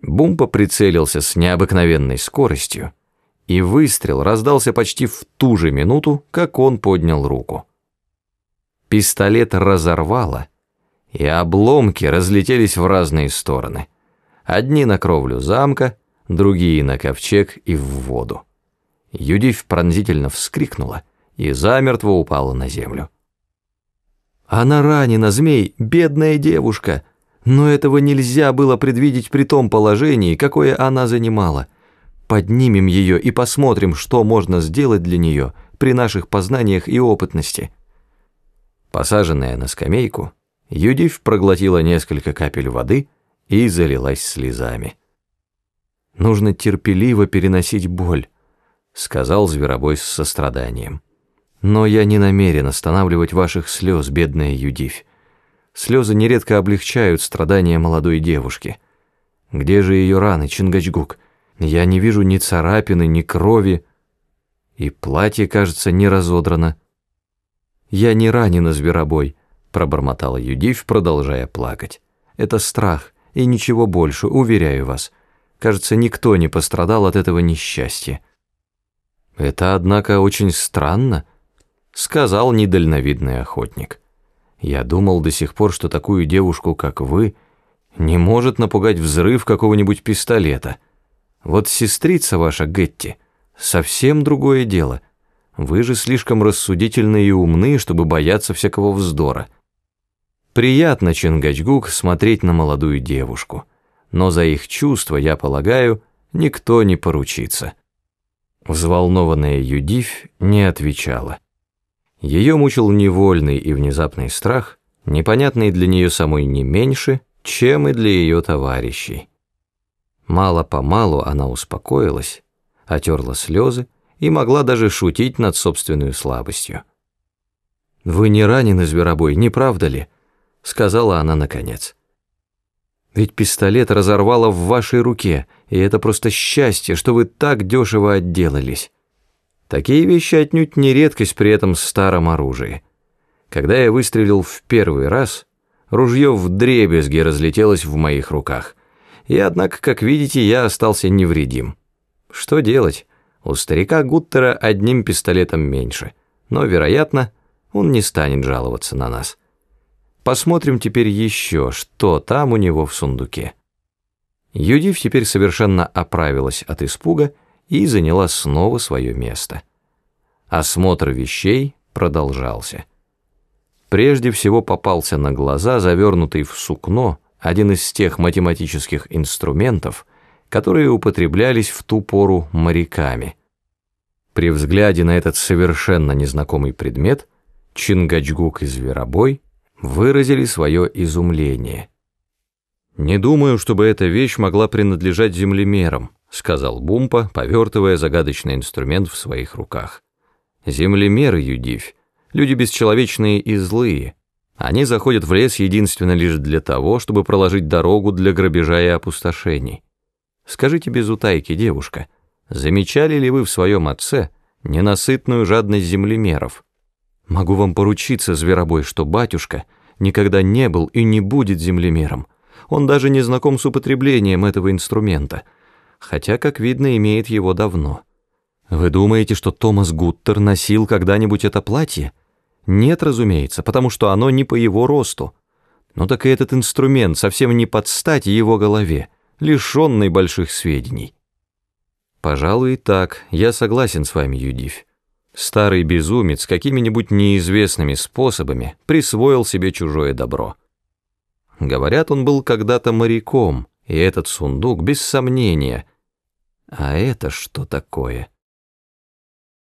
Бумпа прицелился с необыкновенной скоростью, и выстрел раздался почти в ту же минуту, как он поднял руку. Пистолет разорвало, и обломки разлетелись в разные стороны. Одни на кровлю замка, другие на ковчег и в воду. Юдив пронзительно вскрикнула и замертво упала на землю. «Она ранена, змей, бедная девушка!» Но этого нельзя было предвидеть при том положении, какое она занимала. Поднимем ее и посмотрим, что можно сделать для нее при наших познаниях и опытности. Посаженная на скамейку, Юдив проглотила несколько капель воды и залилась слезами. «Нужно терпеливо переносить боль», — сказал Зверобой с состраданием. «Но я не намерен останавливать ваших слез, бедная Юдивь. Слезы нередко облегчают страдания молодой девушки. Где же ее раны, Чингачгук? Я не вижу ни царапины, ни крови. И платье, кажется, не разодрано. Я не ранена, зверобой, пробормотала Юдив, продолжая плакать. Это страх, и ничего больше, уверяю вас. Кажется, никто не пострадал от этого несчастья. Это, однако, очень странно, сказал недальновидный охотник. Я думал до сих пор, что такую девушку, как вы, не может напугать взрыв какого-нибудь пистолета. Вот сестрица ваша Гетти, совсем другое дело. Вы же слишком рассудительны и умны, чтобы бояться всякого вздора. Приятно, Чингачгук, смотреть на молодую девушку, но за их чувства, я полагаю, никто не поручится. Взволнованная Юдивь не отвечала. Ее мучил невольный и внезапный страх, непонятный для нее самой не меньше, чем и для ее товарищей. Мало-помалу она успокоилась, отерла слезы и могла даже шутить над собственной слабостью. «Вы не ранены, зверобой, не правда ли?» — сказала она наконец. «Ведь пистолет разорвало в вашей руке, и это просто счастье, что вы так дешево отделались». Такие вещи отнюдь не редкость при этом старом оружии. Когда я выстрелил в первый раз, ружье в дребезги разлетелось в моих руках. И однако, как видите, я остался невредим. Что делать? У старика Гуттера одним пистолетом меньше, но, вероятно, он не станет жаловаться на нас. Посмотрим теперь еще, что там у него в сундуке. Юдив теперь совершенно оправилась от испуга и заняла снова свое место. Осмотр вещей продолжался. Прежде всего попался на глаза завернутый в сукно один из тех математических инструментов, которые употреблялись в ту пору моряками. При взгляде на этот совершенно незнакомый предмет Чингачгук и Зверобой выразили свое изумление. «Не думаю, чтобы эта вещь могла принадлежать землемерам», сказал Бумпа, повертывая загадочный инструмент в своих руках. «Землемеры, Юдивь, люди бесчеловечные и злые. Они заходят в лес единственно лишь для того, чтобы проложить дорогу для грабежа и опустошений. Скажите без утайки, девушка, замечали ли вы в своем отце ненасытную жадность землемеров? Могу вам поручиться, зверобой, что батюшка никогда не был и не будет землемером. Он даже не знаком с употреблением этого инструмента — хотя, как видно, имеет его давно. Вы думаете, что Томас Гуттер носил когда-нибудь это платье? Нет, разумеется, потому что оно не по его росту. Но так и этот инструмент совсем не под стать его голове, лишенный больших сведений. Пожалуй, так, я согласен с вами, Юдивь. Старый безумец какими-нибудь неизвестными способами присвоил себе чужое добро. Говорят, он был когда-то моряком, и этот сундук, без сомнения. А это что такое?